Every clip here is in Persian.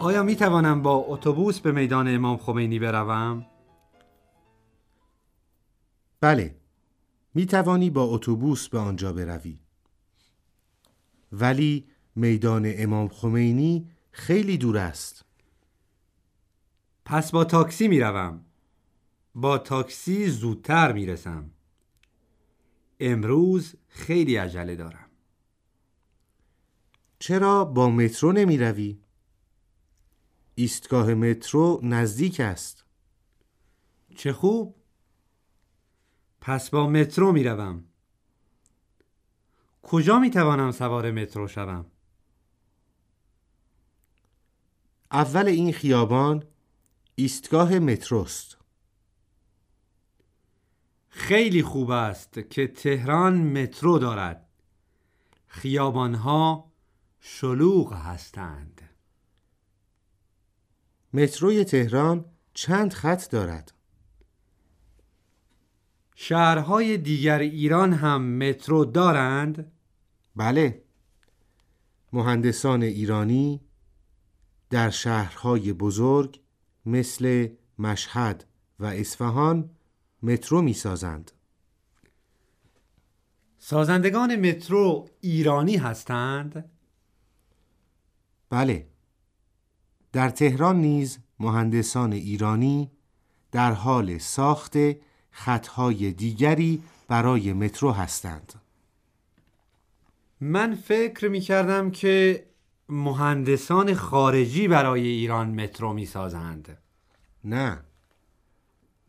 آیا می توانم با اتوبوس به میدان امام خمینی بروم؟ بله می توانی با اتوبوس به آنجا بروی ولی میدان امام خمینی خیلی دور است پس با تاکسی می روم. با تاکسی زودتر می رسم. امروز خیلی عجله دارم. چرا با مترو نمی روی؟ ایستگاه مترو نزدیک است. چه خوب. پس با مترو می روم. کجا می توانم سوار مترو شوم؟ اول این خیابان ایستگاه متروست. خیلی خوب است که تهران مترو دارد. خیابانها شلوغ هستند. متروی تهران چند خط دارد؟ شهرهای دیگر ایران هم مترو دارند؟ بله مهندسان ایرانی در شهرهای بزرگ مثل مشهد و اصفهان مترو می سازند سازندگان مترو ایرانی هستند؟ بله در تهران نیز مهندسان ایرانی در حال ساخت خطهای دیگری برای مترو هستند. من فکر می کردم که مهندسان خارجی برای ایران مترو می سازند نه.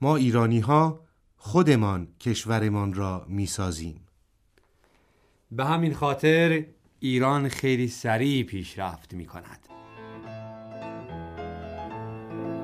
ما ایرانی ها خودمان کشورمان را می سازیم به همین خاطر ایران خیلی سریع پیشرفت می کند